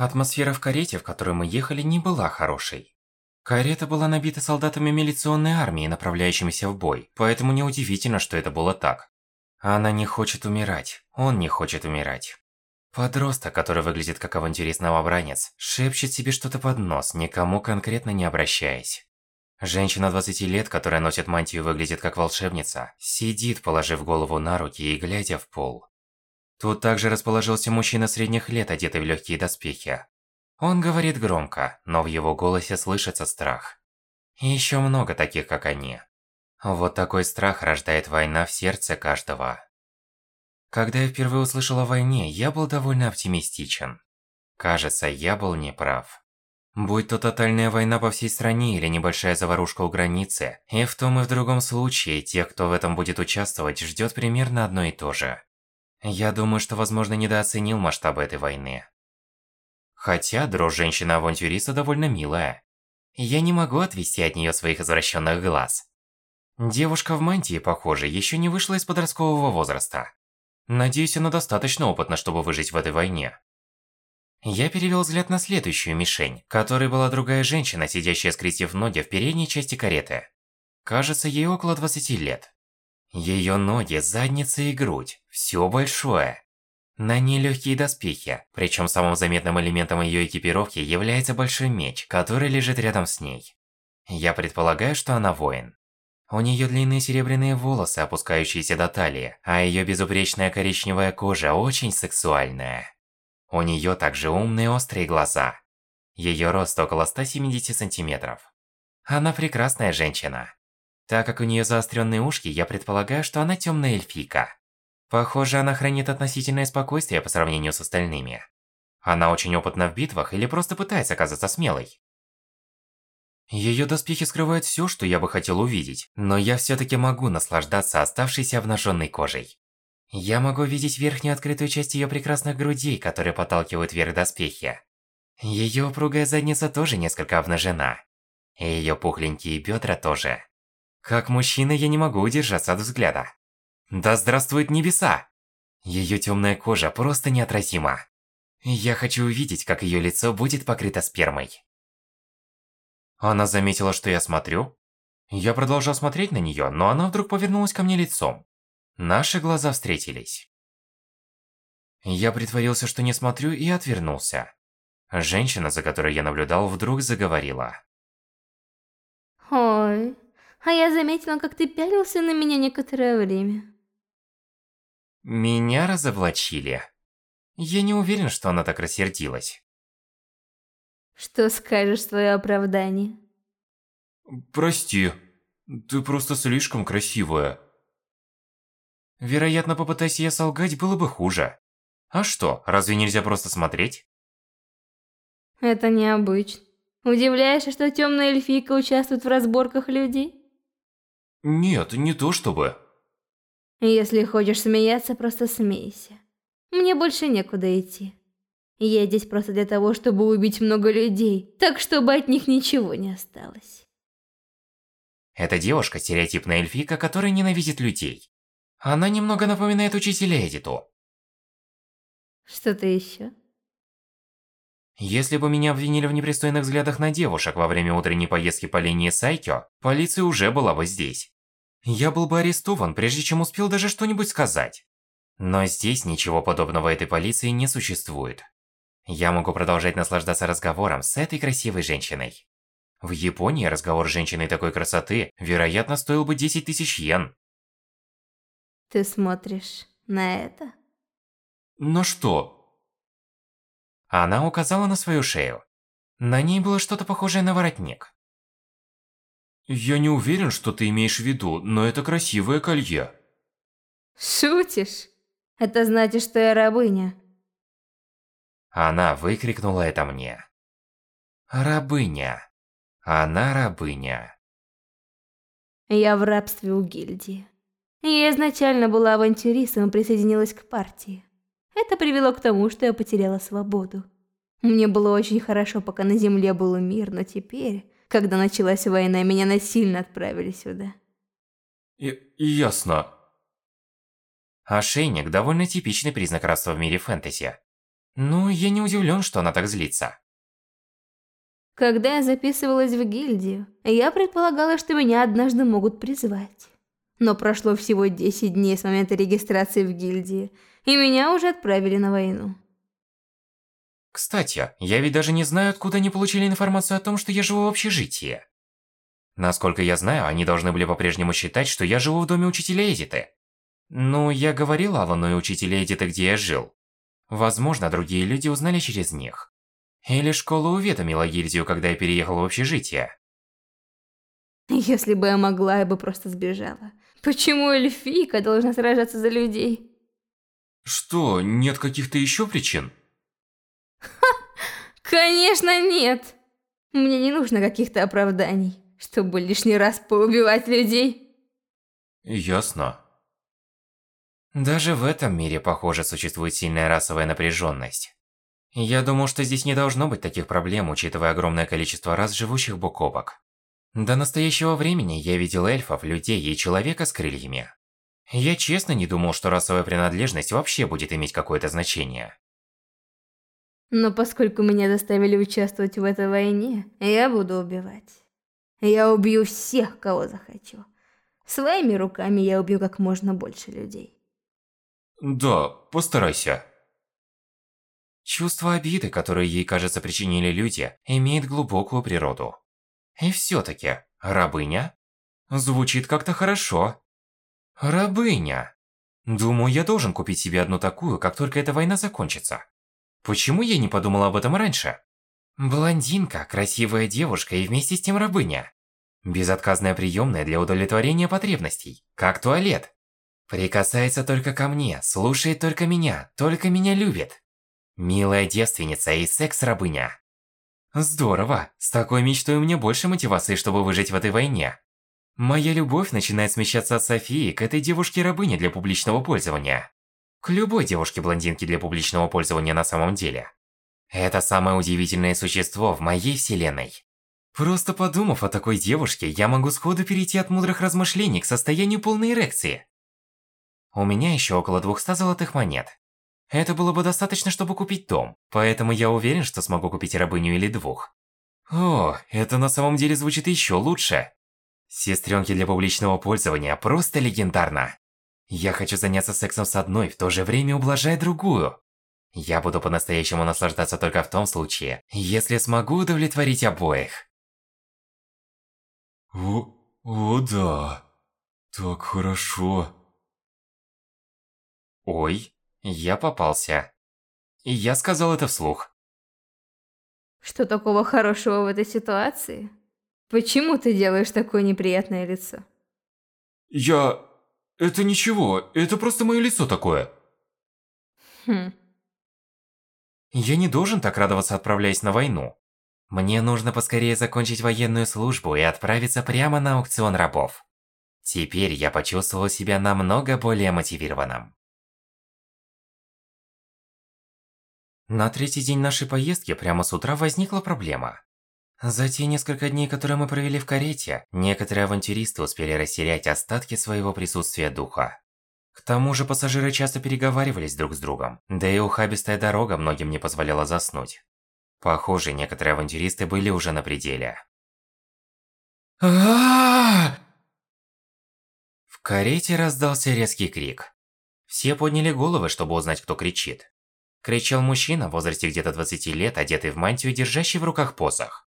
Атмосфера в карете, в которой мы ехали, не была хорошей. Карета была набита солдатами милиционной армии, направляющимися в бой, поэтому неудивительно, что это было так. Она не хочет умирать, он не хочет умирать. Подросток, который выглядит как авантюрист новобранец, шепчет себе что-то под нос, никому конкретно не обращаясь. Женщина 20 лет, которая носит мантию и выглядит как волшебница, сидит, положив голову на руки и глядя в пол. Тут также расположился мужчина средних лет, одетый в легкие доспехи. Он говорит громко, но в его голосе слышится страх. И еще много таких, как они. Вот такой страх рождает война в сердце каждого. Когда я впервые услышал о войне, я был довольно оптимистичен. Кажется, я был неправ. Будь то тотальная война по всей стране или небольшая заварушка у границы, и в том и в другом случае тех, кто в этом будет участвовать, ждет примерно одно и то же. Я думаю, что, возможно, недооценил масштабы этой войны. Хотя дрожь женщины-авантюриста довольно милая. Я не могу отвести от нее своих извращенных глаз. Девушка в мантии, похоже, еще не вышла из подросткового возраста. Надеюсь, она достаточно опытна, чтобы выжить в этой войне. Я перевел взгляд на следующую мишень, которой была другая женщина, сидящая скрестив ноги в передней части кареты. Кажется, ей около 20 лет. Ее ноги, задница и грудь – все большое. На ней легкие доспехи, причем самым заметным элементом ее экипировки является большой меч, который лежит рядом с ней. Я предполагаю, что она воин. У нее длинные серебряные волосы, опускающиеся до талии, а ее безупречная коричневая кожа очень сексуальная. У нее также умные острые глаза. Ее рост около 170 сантиметров. Она прекрасная женщина. Так как у нее заостренные ушки, я предполагаю, что она темная эльфийка. Похоже, она хранит относительное спокойствие по сравнению с остальными. Она очень опытна в битвах или просто пытается казаться смелой. Ее доспехи скрывают все, что я бы хотел увидеть, но я все-таки могу наслаждаться оставшейся обнаженной кожей. Я могу видеть верхнюю открытую часть ее прекрасных грудей, которые подталкивают вверх доспехи. Ее упругая задница тоже несколько обнажена. И ее пухленькие бедра тоже. Как мужчина я не могу удержаться от взгляда. Да здравствует небеса! Ее темная кожа просто неотразима. Я хочу увидеть, как ее лицо будет покрыто спермой. Она заметила, что я смотрю. Я продолжал смотреть на нее, но она вдруг повернулась ко мне лицом. Наши глаза встретились. Я притворился, что не смотрю, и отвернулся. Женщина, за которой я наблюдал, вдруг заговорила. Ой, а я заметила, как ты пялился на меня некоторое время. Меня разоблачили. Я не уверен, что она так рассердилась. Что скажешь в свое оправдание? Прости, ты просто слишком красивая. Вероятно, попытайся я солгать, было бы хуже. А что, разве нельзя просто смотреть? Это необычно. Удивляешься, что темная эльфийка участвует в разборках людей? Нет, не то чтобы. Если хочешь смеяться, просто смейся. Мне больше некуда идти. Я здесь просто для того, чтобы убить много людей, так чтобы от них ничего не осталось. Эта девушка – стереотипная эльфийка, которая ненавидит людей. Она немного напоминает учителя Эдиту. Что-то еще? Если бы меня обвинили в непристойных взглядах на девушек во время утренней поездки по линии Сайкё, полиция уже была бы здесь. Я был бы арестован, прежде чем успел даже что-нибудь сказать. Но здесь ничего подобного этой полиции не существует. Я могу продолжать наслаждаться разговором с этой красивой женщиной. В Японии разговор с женщиной такой красоты, вероятно, стоил бы 10 тысяч йен. Ты смотришь на это? Но что? Она указала на свою шею. На ней было что-то похожее на воротник. Я не уверен, что ты имеешь в виду, но это красивое колье. Шутишь? Это значит, что я рабыня. Она выкрикнула это мне. Рабыня. Она рабыня. Я в рабстве у гильдии. Я изначально была авантюристом и присоединилась к партии. Это привело к тому, что я потеряла свободу. Мне было очень хорошо, пока на земле был мир, но теперь когда началась война, меня насильно отправили сюда. И ясно. Ошейник – довольно типичный признак рабства в мире фэнтези. Ну, я не удивлен, что она так злится. Когда я записывалась в гильдию, я предполагала, что меня однажды могут призвать. Но прошло всего 10 дней с момента регистрации в гильдии, и меня уже отправили на войну. Кстати, я ведь даже не знаю, откуда они получили информацию о том, что я живу в общежитии. Насколько я знаю, они должны были по-прежнему считать, что я живу в доме учителя Эдиты. Ну, я говорил Алану и учителя Эдиты, где я жил. Возможно, другие люди узнали через них. Или школа уведомила гильдию, когда я переехал в общежитие. Если бы я могла, я бы просто сбежала. Почему эльфийка должна сражаться за людей? Что, нет каких-то еще причин? Конечно нет! Мне не нужно каких-то оправданий, чтобы лишний раз поубивать людей. Ясно. Даже в этом мире, похоже, существует сильная расовая напряженность. Я думал, что здесь не должно быть таких проблем, учитывая огромное количество рас, живущих бок о бок. До настоящего времени я видел эльфов, людей и человека с крыльями. Я честно не думал, что расовая принадлежность вообще будет иметь какое-то значение. Но поскольку меня заставили участвовать в этой войне, я буду убивать. Я убью всех, кого захочу. Своими руками я убью как можно больше людей. Да, постарайся. Чувство обиды, которое ей, кажется, причинили люди, имеет глубокую природу. И все-таки, рабыня? Звучит как-то хорошо. Рабыня. Думаю, я должен купить себе одну такую, как только эта война закончится. Почему я не подумала об этом раньше? Блондинка, красивая девушка и вместе с тем рабыня. Безотказная приемная для удовлетворения потребностей, как туалет. Прикасается только ко мне, слушает только меня, только меня любит. Милая девственница и секс-рабыня. Здорово, с такой мечтой у меня больше мотивации, чтобы выжить в этой войне. Моя любовь начинает смещаться от Софии к этой девушке-рабыне для публичного пользования. К любой девушке-блондинке для публичного пользования на самом деле. Это самое удивительное существо в моей вселенной. Просто подумав о такой девушке, я могу сходу перейти от мудрых размышлений к состоянию полной эрекции. У меня еще около 200 золотых монет. Это было бы достаточно, чтобы купить дом, поэтому я уверен, что смогу купить рабыню или двух. О, это на самом деле звучит еще лучше. Сестренки для публичного пользования просто легендарно. Я хочу заняться сексом с одной, в то же время ублажая другую. Я буду по-настоящему наслаждаться только в том случае, если смогу удовлетворить обоих. О, о да, так хорошо. Ой, я попался. Я сказал это вслух. Что такого хорошего в этой ситуации? Почему ты делаешь такое неприятное лицо? Я... Это ничего, это просто мое лицо такое. Хм. Я не должен так радоваться, отправляясь на войну. Мне нужно поскорее закончить военную службу и отправиться прямо на аукцион рабов. Теперь я почувствовал себя намного более мотивированным. На третий день нашей поездки прямо с утра возникла проблема. За те несколько дней, которые мы провели в карете, некоторые авантюристы успели растерять остатки своего присутствия духа. К тому же пассажиры часто переговаривались друг с другом, да и ухабистая дорога многим не позволяла заснуть. Похоже, некоторые авантюристы были уже на пределе. В карете раздался резкий крик. Все подняли головы, чтобы узнать, кто кричит. Кричал мужчина в возрасте где-то 20 лет, одетый в мантию держащий в руках посох.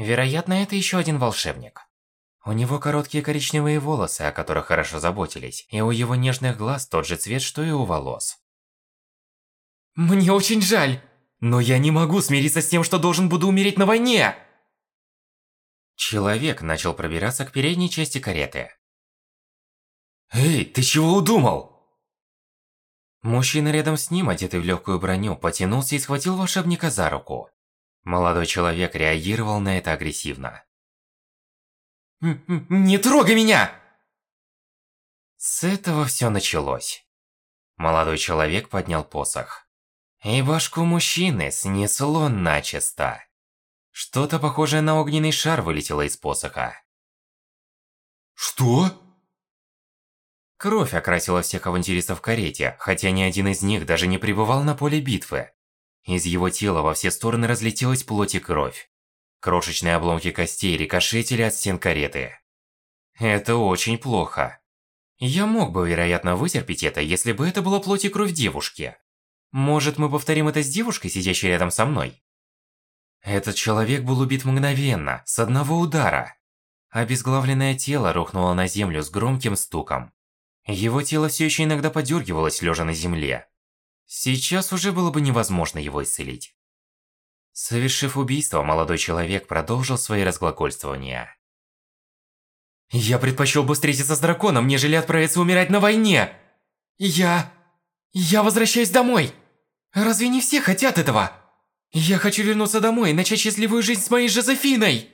Вероятно, это еще один волшебник. У него короткие коричневые волосы, о которых хорошо заботились, и у его нежных глаз тот же цвет, что и у волос. «Мне очень жаль, но я не могу смириться с тем, что должен буду умереть на войне!» Человек начал пробираться к передней части кареты. «Эй, ты чего удумал?» Мужчина рядом с ним, одетый в легкую броню, потянулся и схватил волшебника за руку. Молодой человек реагировал на это агрессивно. «Не трогай меня!» С этого все началось. Молодой человек поднял посох. И башку мужчины снесло начисто. Что-то похожее на огненный шар вылетело из посоха. Что? Кровь окрасила всех авантюристов в карете, хотя ни один из них даже не пребывал на поле битвы. Из его тела во все стороны разлетелась плоть и кровь. Крошечные обломки костей рикошетили от стен кареты. Это очень плохо. Я мог бы, вероятно, вытерпеть это, если бы это была плоть и кровь девушки. Может, мы повторим это с девушкой, сидящей рядом со мной? Этот человек был убит мгновенно, с одного удара. Обезглавленное тело рухнуло на землю с громким стуком. Его тело все еще иногда подергивалось, лежа на земле. Сейчас уже было бы невозможно его исцелить. Совершив убийство, молодой человек продолжил свои разглагольствования. «Я предпочел бы встретиться с драконом, нежели отправиться умирать на войне! Я... я возвращаюсь домой! Разве не все хотят этого?» Я хочу вернуться домой и начать счастливую жизнь с моей Жозефиной!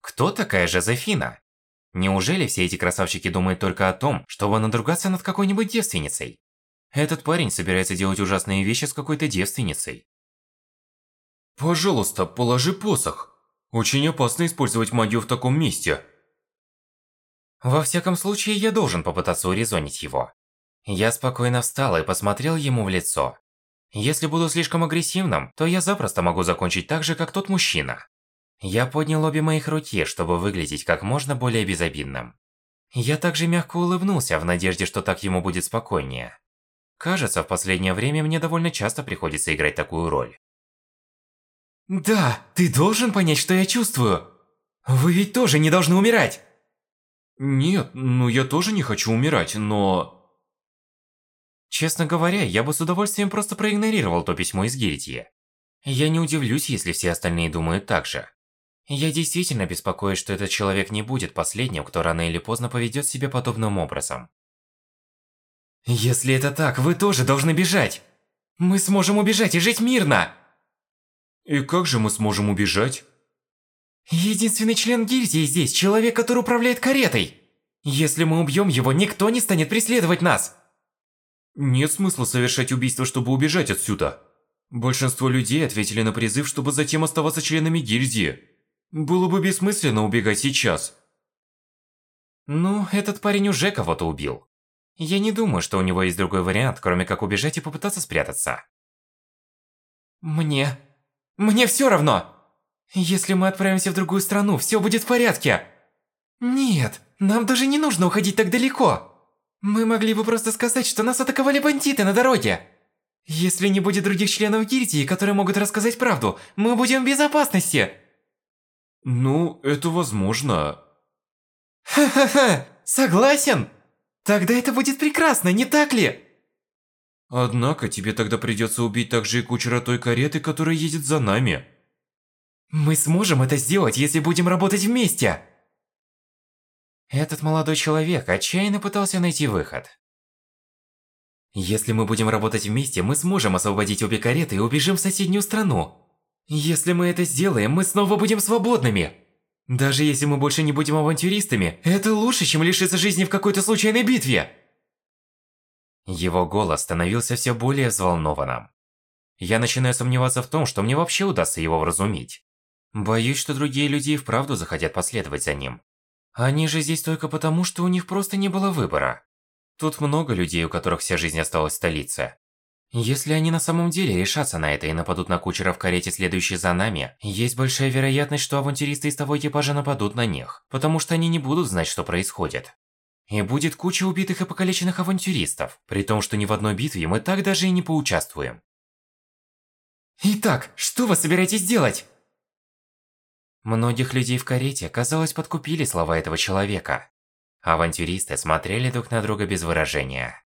Кто такая Жозефина? Неужели все эти красавчики думают только о том, чтобы надругаться над какой-нибудь девственницей? Этот парень собирается делать ужасные вещи с какой-то девственницей. Пожалуйста, положи посох. Очень опасно использовать магию в таком месте. Во всяком случае, я должен попытаться урезонить его. Я спокойно встал и посмотрел ему в лицо. Если буду слишком агрессивным, то я запросто могу закончить так же, как тот мужчина. Я поднял обе моих руки, чтобы выглядеть как можно более безобидным. Я также мягко улыбнулся в надежде, что так ему будет спокойнее. Кажется, в последнее время мне довольно часто приходится играть такую роль. Да, ты должен понять, что я чувствую. Вы ведь тоже не должны умирать. Нет, ну я тоже не хочу умирать, но... Честно говоря, я бы с удовольствием просто проигнорировал то письмо из гильдии. Я не удивлюсь, если все остальные думают так же. Я действительно беспокоюсь, что этот человек не будет последним, кто рано или поздно поведет себя подобным образом. Если это так, вы тоже должны бежать. Мы сможем убежать и жить мирно. И как же мы сможем убежать? Единственный член гильдии здесь – человек, который управляет каретой. Если мы убьем его, никто не станет преследовать нас. Нет смысла совершать убийство, чтобы убежать отсюда. Большинство людей ответили на призыв, чтобы затем оставаться членами гильдии. Было бы бессмысленно убегать сейчас. Ну, этот парень уже кого-то убил. Я не думаю, что у него есть другой вариант, кроме как убежать и попытаться спрятаться. Мне... Мне все равно! Если мы отправимся в другую страну, все будет в порядке! Нет, нам даже не нужно уходить так далеко! Мы могли бы просто сказать, что нас атаковали бандиты на дороге. Если не будет других членов гильдии, которые могут рассказать правду, мы будем в безопасности. Ну, это возможно. Ха-ха-ха, согласен? Тогда это будет прекрасно, не так ли? Однако тебе тогда придется убить также и кучера той кареты, которая едет за нами. Мы сможем это сделать, если будем работать вместе. Этот молодой человек отчаянно пытался найти выход. Если мы будем работать вместе, мы сможем освободить обе кареты и убежим в соседнюю страну. Если мы это сделаем, мы снова будем свободными. Даже если мы больше не будем авантюристами, это лучше, чем лишиться жизни в какой-то случайной битве. Его голос становился все более взволнованным. Я начинаю сомневаться в том, что мне вообще удастся его вразумить. Боюсь, что другие люди и вправду захотят последовать за ним. Они же здесь только потому, что у них просто не было выбора. Тут много людей, у которых вся жизнь осталась в столице. Если они на самом деле решатся на это и нападут на кучера в карете, следующей за нами, есть большая вероятность, что авантюристы из того экипажа нападут на них, потому что они не будут знать, что происходит. И будет куча убитых и покалеченных авантюристов, при том, что ни в одной битве мы так даже и не поучаствуем. Итак, что вы собираетесь делать? Многих людей в карете, казалось, подкупили слова этого человека. Авантюристы смотрели друг на друга без выражения.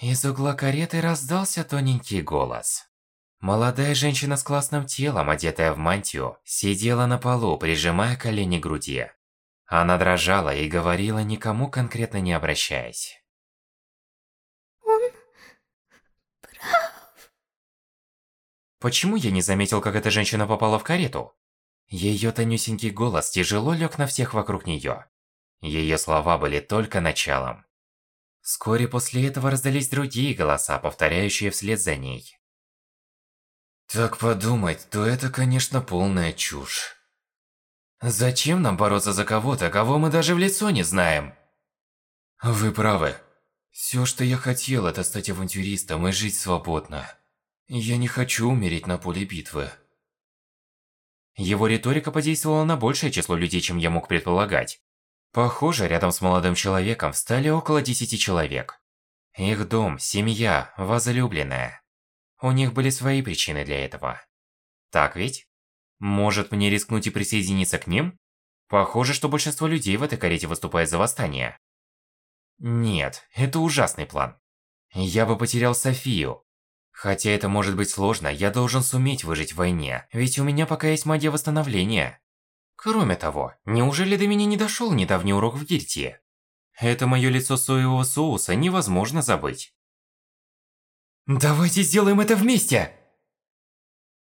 Из угла кареты раздался тоненький голос. Молодая женщина с классным телом, одетая в мантию, сидела на полу, прижимая колени к груди. Она дрожала и говорила, никому конкретно не обращаясь. Он прав. Почему я не заметил, как эта женщина попала в карету? Ее тонюсенький голос тяжело лег на всех вокруг нее. Ее слова были только началом. Вскоре после этого раздались другие голоса, повторяющие вслед за ней. Так подумать, то это, конечно, полная чушь. Зачем нам бороться за кого-то, кого мы даже в лицо не знаем? Вы правы. Все, что я хотел, это стать авантюристом и жить свободно. Я не хочу умереть на поле битвы. Его риторика подействовала на большее число людей, чем я мог предполагать. Похоже, рядом с молодым человеком встали около десяти человек. Их дом, семья, возлюбленная. У них были свои причины для этого. Так ведь? Может мне рискнуть и присоединиться к ним? Похоже, что большинство людей в этой карете выступает за восстание. Нет, это ужасный план. Я бы потерял Софию. Хотя это может быть сложно, я должен суметь выжить в войне, ведь у меня пока есть магия восстановления. Кроме того, неужели до меня не дошел недавний урок в гильдии? Это мое лицо соевого соуса невозможно забыть. Давайте сделаем это вместе!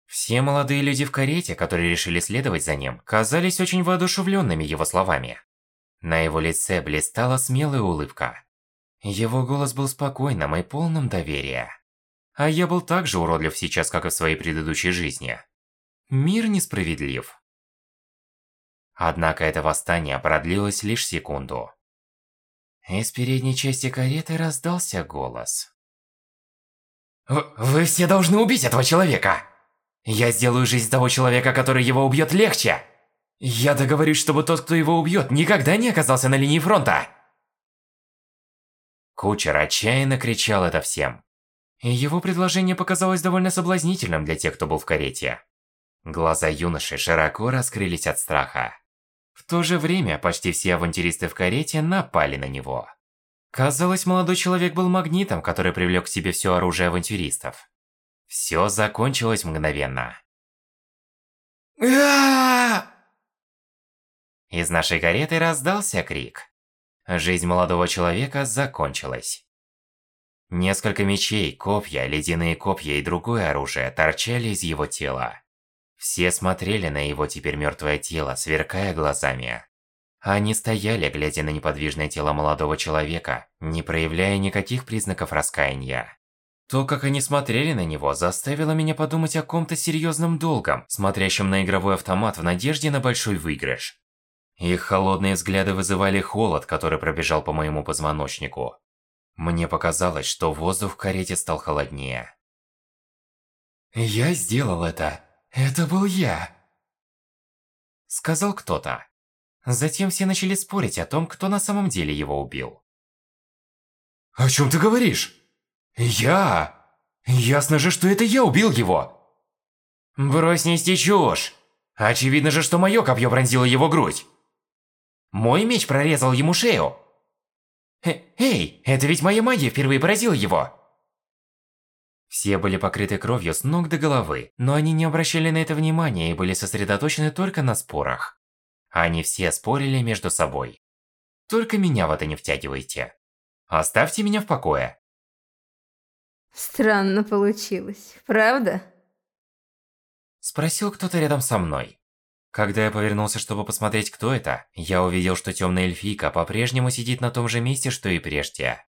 Все молодые люди в карете, которые решили следовать за ним, казались очень воодушевленными его словами. На его лице блистала смелая улыбка. Его голос был спокойным и полным доверия. А я был так же уродлив сейчас, как и в своей предыдущей жизни. Мир несправедлив. Однако это восстание продлилось лишь секунду. Из передней части кареты раздался голос. «Вы все должны убить этого человека! Я сделаю жизнь того человека, который его убьет, легче! Я договорюсь, чтобы тот, кто его убьет, никогда не оказался на линии фронта!» Кучер отчаянно кричал это всем. И его предложение показалось довольно соблазнительным для тех, кто был в карете. Глаза юноши широко раскрылись от страха. В то же время почти все авантюристы в карете напали на него. Казалось, молодой человек был магнитом, который привлек к себе все оружие авантюристов. Все закончилось мгновенно. Из нашей кареты раздался крик. Жизнь молодого человека закончилась. Несколько мечей, копья, ледяные копья и другое оружие торчали из его тела. Все смотрели на его теперь мертвое тело, сверкая глазами. Они стояли, глядя на неподвижное тело молодого человека, не проявляя никаких признаков раскаяния. То, как они смотрели на него, заставило меня подумать о ком-то серьезном долгом, смотрящем на игровой автомат в надежде на большой выигрыш. Их холодные взгляды вызывали холод, который пробежал по моему позвоночнику. Мне показалось, что воздух в карете стал холоднее. «Я сделал это!» «Это был я!» Сказал кто-то. Затем все начали спорить о том, кто на самом деле его убил. «О чем ты говоришь? Я? Ясно же, что это я убил его!» «Брось нести чушь! Очевидно же, что мое копье пронзило его грудь! Мой меч прорезал ему шею! Эй, это ведь моя магия впервые поразила его!» Все были покрыты кровью с ног до головы, но они не обращали на это внимания и были сосредоточены только на спорах. Они все спорили между собой. Только меня в это не втягивайте. Оставьте меня в покое. Странно получилось, правда? Спросил кто-то рядом со мной. Когда я повернулся, чтобы посмотреть, кто это, я увидел, что темная эльфийка по-прежнему сидит на том же месте, что и прежде.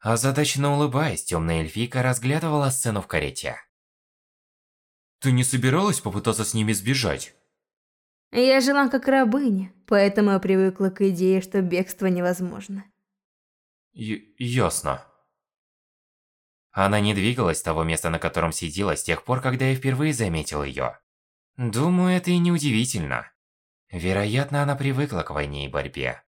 Озадаченно улыбаясь, темная эльфийка разглядывала сцену в карете. Ты не собиралась попытаться с ними сбежать? Я жила как рабыня, поэтому я привыкла к идее, что бегство невозможно. Й ясно. Она не двигалась с того места, на котором сидела с тех пор, когда я впервые заметил ее. Думаю, это и не удивительно. Вероятно, она привыкла к войне и борьбе.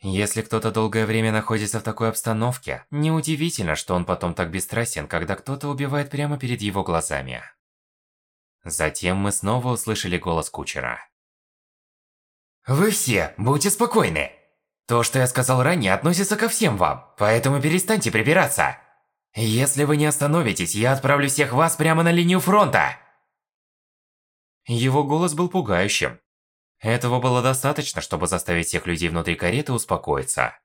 Если кто-то долгое время находится в такой обстановке, неудивительно, что он потом так бесстрастен, когда кто-то убивает прямо перед его глазами. Затем мы снова услышали голос кучера. Вы все будьте спокойны. То, что я сказал ранее, относится ко всем вам, поэтому перестаньте припираться. Если вы не остановитесь, я отправлю всех вас прямо на линию фронта. Его голос был пугающим. Этого было достаточно, чтобы заставить всех людей внутри кареты успокоиться.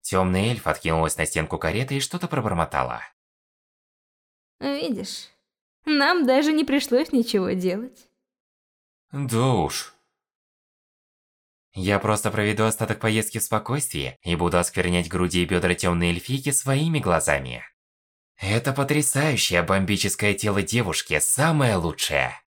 Темный эльф откинулась на стенку кареты и что-то пробормотала. Видишь, нам даже не пришлось ничего делать. Да уж. Я просто проведу остаток поездки в спокойствии и буду осквернять груди и бедра темной эльфийки своими глазами. Это потрясающее бомбическое тело девушки, самое лучшее.